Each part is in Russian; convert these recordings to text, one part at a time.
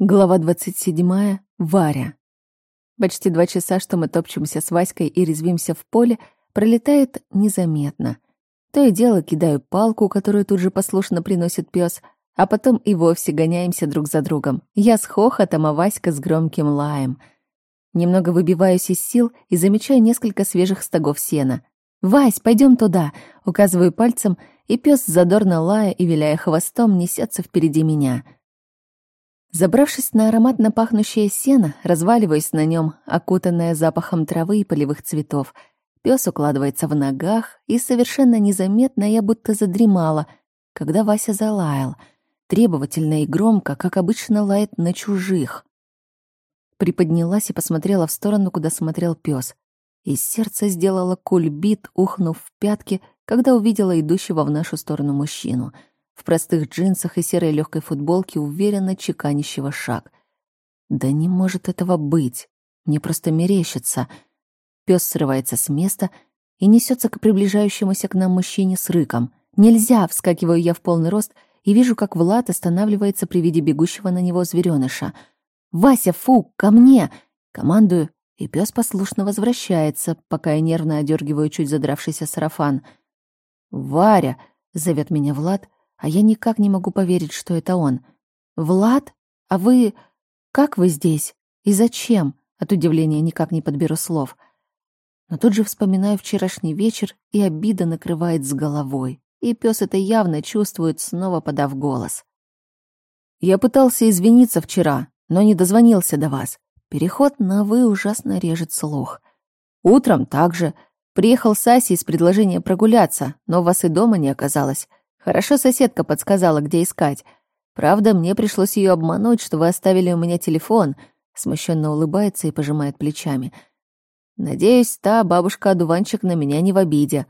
Глава 27. Варя. Почти два часа, что мы топчемся с Васькой и резвимся в поле, пролетает незаметно. То и дело кидаю палку, которую тут же послушно приносит пес, а потом и вовсе гоняемся друг за другом. Я с хохотом, а Васька с громким лаем. Немного выбиваюсь из сил и замечаю несколько свежих стогов сена. «Вась, пойдем туда!» — указываю пальцем, и пес задорно лая и виляя хвостом несется впереди меня — Забравшись на ароматно пахнущее сено, разваливаясь на нем, окутанное запахом травы и полевых цветов, пес укладывается в ногах, и совершенно незаметно я будто задремала, когда Вася залаял, требовательно и громко, как обычно лает на чужих. Приподнялась и посмотрела в сторону, куда смотрел пес. И сердце сделало кульбит, ухнув в пятки, когда увидела идущего в нашу сторону мужчину — в простых джинсах и серой легкой футболке, уверенно чеканящего шаг. Да не может этого быть. Мне просто мерещится. Пес срывается с места и несется к приближающемуся к нам мужчине с рыком. «Нельзя!» — вскакиваю я в полный рост и вижу, как Влад останавливается при виде бегущего на него зверёныша. «Вася, фу, ко мне!» Командую, и пес послушно возвращается, пока я нервно одергиваю чуть задравшийся сарафан. «Варя!» — зовет меня Влад, а я никак не могу поверить, что это он. «Влад? А вы... Как вы здесь? И зачем?» От удивления никак не подберу слов. Но тут же вспоминаю вчерашний вечер, и обида накрывает с головой. И пес это явно чувствует, снова подав голос. «Я пытался извиниться вчера, но не дозвонился до вас. Переход на «вы» ужасно режет слух. Утром также. Приехал с Асей с предложением прогуляться, но вас и дома не оказалось. Хорошо соседка подсказала, где искать. Правда, мне пришлось ее обмануть, что вы оставили у меня телефон. Смущенно улыбается и пожимает плечами. Надеюсь, та бабушка-одуванчик на меня не в обиде.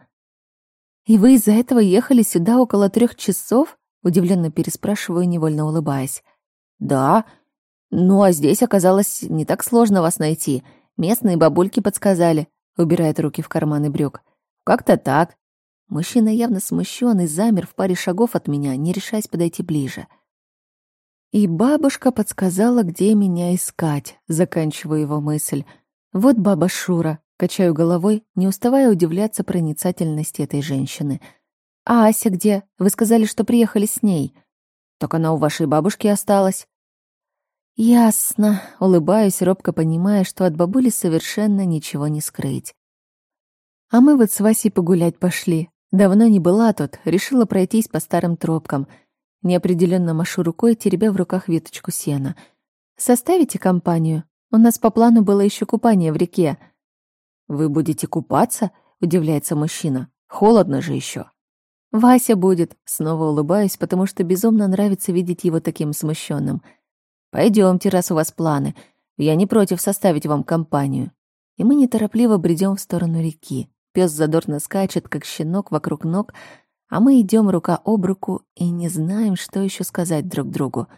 И вы из-за этого ехали сюда около трех часов? Удивленно переспрашиваю, невольно улыбаясь. Да. Ну а здесь оказалось не так сложно вас найти. Местные бабульки подсказали. Убирает руки в карманы брюк. Как-то так. Мужчина явно смущен и замер в паре шагов от меня, не решаясь подойти ближе. И бабушка подсказала, где меня искать, заканчиваю его мысль. Вот баба Шура, качаю головой, не уставая удивляться проницательности этой женщины. А Ася где? Вы сказали, что приехали с ней. Так она у вашей бабушки осталась. Ясно, улыбаюсь, робко понимая, что от бабули совершенно ничего не скрыть. А мы вот с Васей погулять пошли. Давно не была тут, решила пройтись по старым тропкам. Неопределенно машу рукой, теребя в руках веточку сена. «Составите компанию? У нас по плану было еще купание в реке». «Вы будете купаться?» — удивляется мужчина. «Холодно же еще. «Вася будет», — снова улыбаюсь, потому что безумно нравится видеть его таким смущенным. Пойдемте, раз у вас планы. Я не против составить вам компанию». И мы неторопливо бредем в сторону реки. Пес задорно скачет, как щенок вокруг ног, а мы идем рука об руку и не знаем, что еще сказать друг другу.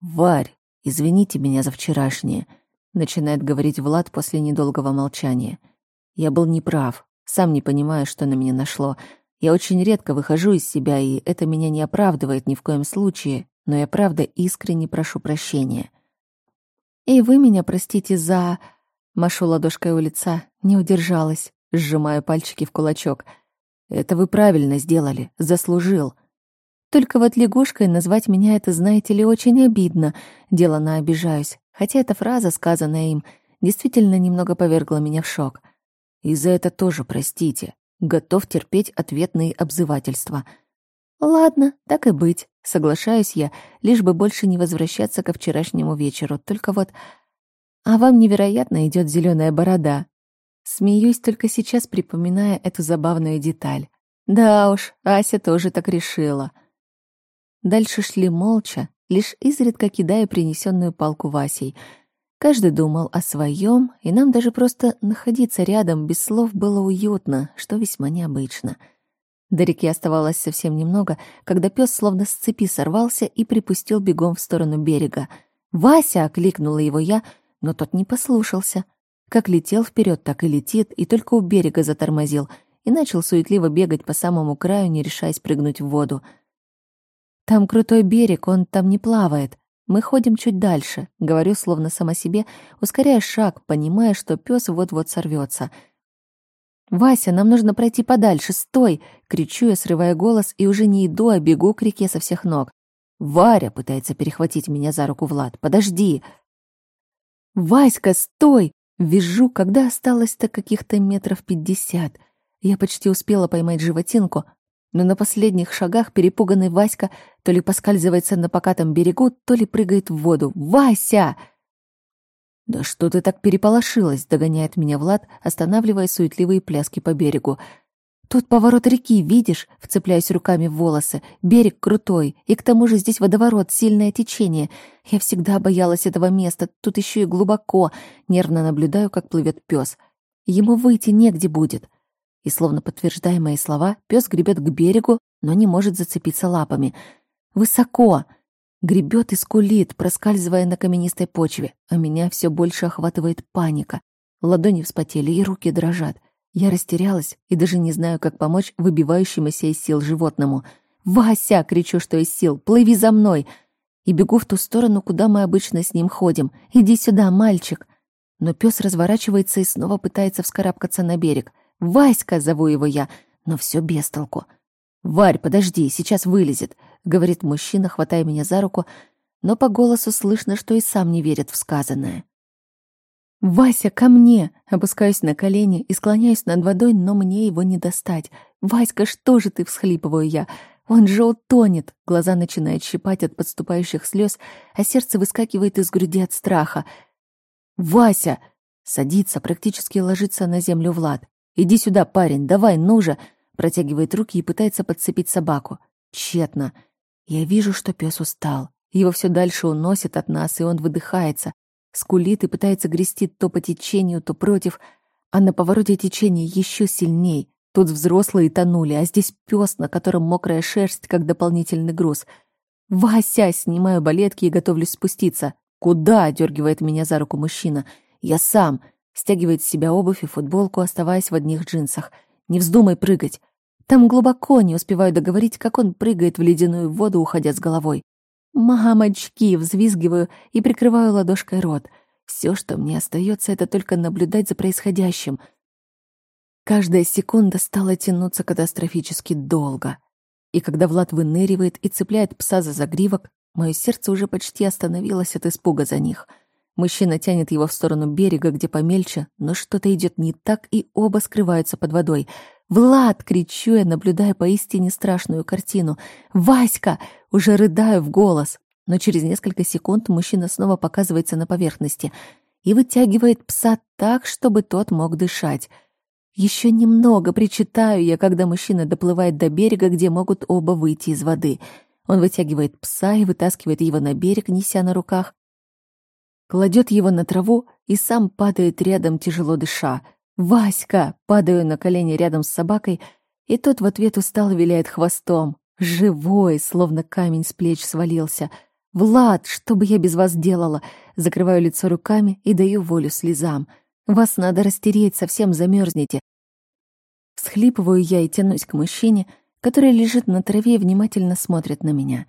«Варь, извините меня за вчерашнее», — начинает говорить Влад после недолгого молчания. «Я был неправ, сам не понимаю, что на меня нашло. Я очень редко выхожу из себя, и это меня не оправдывает ни в коем случае, но я правда искренне прошу прощения». «И вы меня простите за...» Машу ладошкой у лица, не удержалась сжимаю пальчики в кулачок. «Это вы правильно сделали, заслужил». Только вот лягушкой назвать меня это, знаете ли, очень обидно. Делано обижаюсь. Хотя эта фраза, сказанная им, действительно немного повергла меня в шок. И за это тоже простите. Готов терпеть ответные обзывательства. Ладно, так и быть. Соглашаюсь я, лишь бы больше не возвращаться ко вчерашнему вечеру. Только вот... А вам невероятно идет зеленая борода. Смеюсь только сейчас, припоминая эту забавную деталь. Да уж, Ася тоже так решила. Дальше шли молча, лишь изредка кидая принесенную палку Васей. Каждый думал о своем, и нам даже просто находиться рядом без слов было уютно, что весьма необычно. До реки оставалось совсем немного, когда пес словно с цепи сорвался и припустил бегом в сторону берега. «Вася!» — окликнула его я, но тот не послушался — как летел вперед, так и летит, и только у берега затормозил и начал суетливо бегать по самому краю, не решаясь прыгнуть в воду. «Там крутой берег, он там не плавает», — Мы ходим чуть дальше, говорю словно сама себе, ускоряя шаг, понимая, что пес вот-вот сорвется. «Вася, нам нужно пройти подальше, стой!» — кричу я, срывая голос, и уже не иду, а бегу к реке со всех ног. «Варя!» — пытается перехватить меня за руку Влад. «Подожди!» «Васька, стой!» Вижу, когда осталось-то каких-то метров пятьдесят. Я почти успела поймать животинку, но на последних шагах перепуганный Васька то ли поскальзывается на покатом берегу, то ли прыгает в воду. «Вася!» «Да что ты так переполошилась?» — догоняет меня Влад, останавливая суетливые пляски по берегу. «Тут поворот реки, видишь?» — вцепляюсь руками в волосы. «Берег крутой, и к тому же здесь водоворот, сильное течение. Я всегда боялась этого места, тут еще и глубоко. Нервно наблюдаю, как плывет пес. Ему выйти негде будет». И, словно подтверждая мои слова, пес гребет к берегу, но не может зацепиться лапами. «Высоко!» Гребет и скулит, проскальзывая на каменистой почве, а меня все больше охватывает паника. Ладони вспотели и руки дрожат. Я растерялась и даже не знаю, как помочь выбивающемуся из сил животному. «Вася!» — кричу, что из сил. «Плыви за мной!» И бегу в ту сторону, куда мы обычно с ним ходим. «Иди сюда, мальчик!» Но пес разворачивается и снова пытается вскарабкаться на берег. «Васька!» — зову его я, но все без толку. «Варь, подожди, сейчас вылезет», — говорит мужчина, хватая меня за руку, но по голосу слышно, что и сам не верит в сказанное. «Вася, ко мне!» Опускаюсь на колени и склоняюсь над водой, но мне его не достать. «Васька, что же ты?» — всхлипываю я. «Он же утонет!» Глаза начинают щипать от подступающих слез, а сердце выскакивает из груди от страха. «Вася!» Садится, практически ложится на землю Влад. «Иди сюда, парень, давай, ну же!» Протягивает руки и пытается подцепить собаку. Тщетно. Я вижу, что пес устал. Его все дальше уносит от нас, и он выдыхается скулит и пытается грести то по течению, то против, а на повороте течения еще сильней. Тут взрослые тонули, а здесь пес, на котором мокрая шерсть, как дополнительный груз. «Вася!» — снимаю балетки и готовлюсь спуститься. «Куда?» — дергивает меня за руку мужчина. «Я сам!» — стягивает с себя обувь и футболку, оставаясь в одних джинсах. «Не вздумай прыгать!» Там глубоко не успеваю договорить, как он прыгает в ледяную воду, уходя с головой. «Мамочки!» — взвизгиваю и прикрываю ладошкой рот. Все, что мне остается, это только наблюдать за происходящим. Каждая секунда стала тянуться катастрофически долго. И когда Влад выныривает и цепляет пса за загривок, мое сердце уже почти остановилось от испуга за них. Мужчина тянет его в сторону берега, где помельче, но что-то идет не так, и оба скрываются под водой — «Влад!» — кричу я, наблюдая поистине страшную картину. «Васька!» — уже рыдаю в голос. Но через несколько секунд мужчина снова показывается на поверхности и вытягивает пса так, чтобы тот мог дышать. Еще немного причитаю я, когда мужчина доплывает до берега, где могут оба выйти из воды. Он вытягивает пса и вытаскивает его на берег, неся на руках. Кладет его на траву и сам падает рядом, тяжело дыша. «Васька!» Падаю на колени рядом с собакой, и тот в ответ устало виляет хвостом. Живой, словно камень с плеч свалился. «Влад, что бы я без вас делала?» Закрываю лицо руками и даю волю слезам. «Вас надо растереть, совсем замерзнете. Всхлипываю я и тянусь к мужчине, который лежит на траве и внимательно смотрит на меня.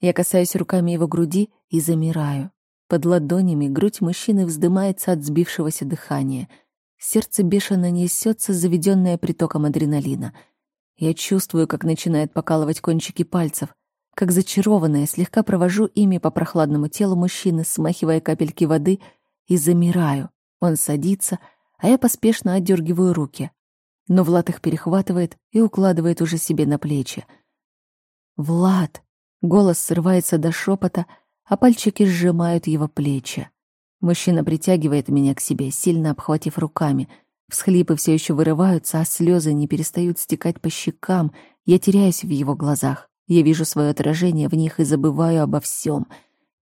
Я касаюсь руками его груди и замираю. Под ладонями грудь мужчины вздымается от сбившегося дыхания — Сердце бешено несется, заведенное притоком адреналина. Я чувствую, как начинает покалывать кончики пальцев, как зачарованная, слегка провожу ими по прохладному телу мужчины, смахивая капельки воды, и замираю. Он садится, а я поспешно отдергиваю руки. Но Влад их перехватывает и укладывает уже себе на плечи. «Влад!» — голос срывается до шепота, а пальчики сжимают его плечи. Мужчина притягивает меня к себе, сильно обхватив руками. Всхлипы все еще вырываются, а слезы не перестают стекать по щекам. Я теряюсь в его глазах. Я вижу свое отражение в них и забываю обо всем.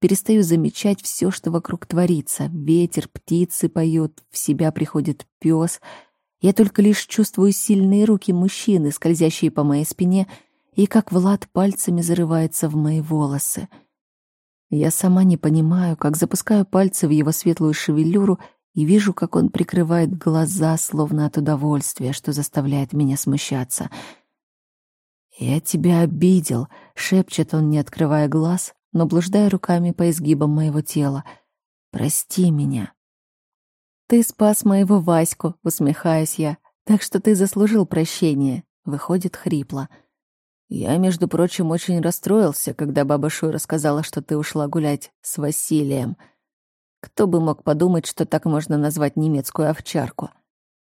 Перестаю замечать все, что вокруг творится. Ветер, птицы поют, в себя приходит пес. Я только лишь чувствую сильные руки мужчины, скользящие по моей спине, и как Влад пальцами зарывается в мои волосы — я сама не понимаю, как запускаю пальцы в его светлую шевелюру и вижу, как он прикрывает глаза, словно от удовольствия, что заставляет меня смущаться. «Я тебя обидел», — шепчет он, не открывая глаз, но блуждая руками по изгибам моего тела. «Прости меня». «Ты спас моего Ваську», — усмехаюсь я, «так что ты заслужил прощения», — выходит хрипло. «Я, между прочим, очень расстроился, когда баба Шуй рассказала, что ты ушла гулять с Василием. Кто бы мог подумать, что так можно назвать немецкую овчарку?»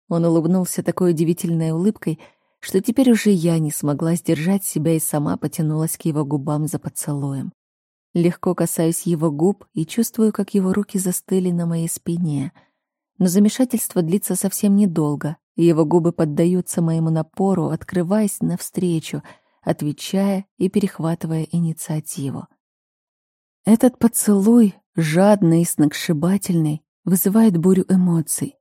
Он улыбнулся такой удивительной улыбкой, что теперь уже я не смогла сдержать себя и сама потянулась к его губам за поцелуем. Легко касаюсь его губ и чувствую, как его руки застыли на моей спине. Но замешательство длится совсем недолго, его губы поддаются моему напору, открываясь навстречу, отвечая и перехватывая инициативу. Этот поцелуй, жадный и сногсшибательный, вызывает бурю эмоций,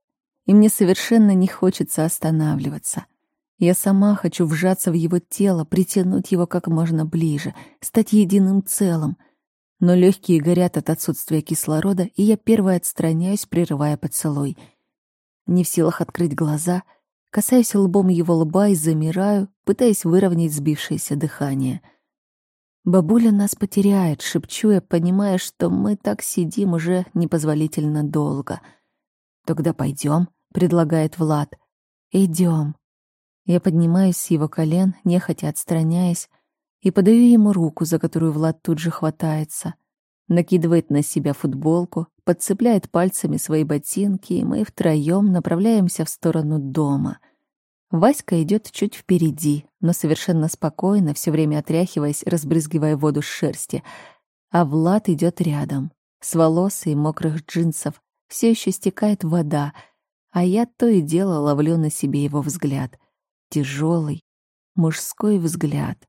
и мне совершенно не хочется останавливаться — я сама хочу вжаться в его тело, притянуть его как можно ближе, стать единым целым. Но легкие горят от отсутствия кислорода, и я первая отстраняюсь, прерывая поцелуй. Не в силах открыть глаза, касаюсь лбом его лба и замираю, пытаясь выровнять сбившееся дыхание. Бабуля нас потеряет, шепчу я, понимая, что мы так сидим уже непозволительно долго. «Тогда пойдем», — предлагает Влад. «Идем», я поднимаюсь с его колен, нехотя отстраняясь, и подаю ему руку, за которую Влад тут же хватается. Накидывает на себя футболку, подцепляет пальцами свои ботинки, и мы втроем направляемся в сторону дома. Васька идет чуть впереди, но совершенно спокойно, все время отряхиваясь, разбрызгивая воду с шерсти. А Влад идет рядом. С волос и мокрых джинсов все еще стекает вода, а я то и дело ловлю на себе его взгляд — тяжелый мужской взгляд.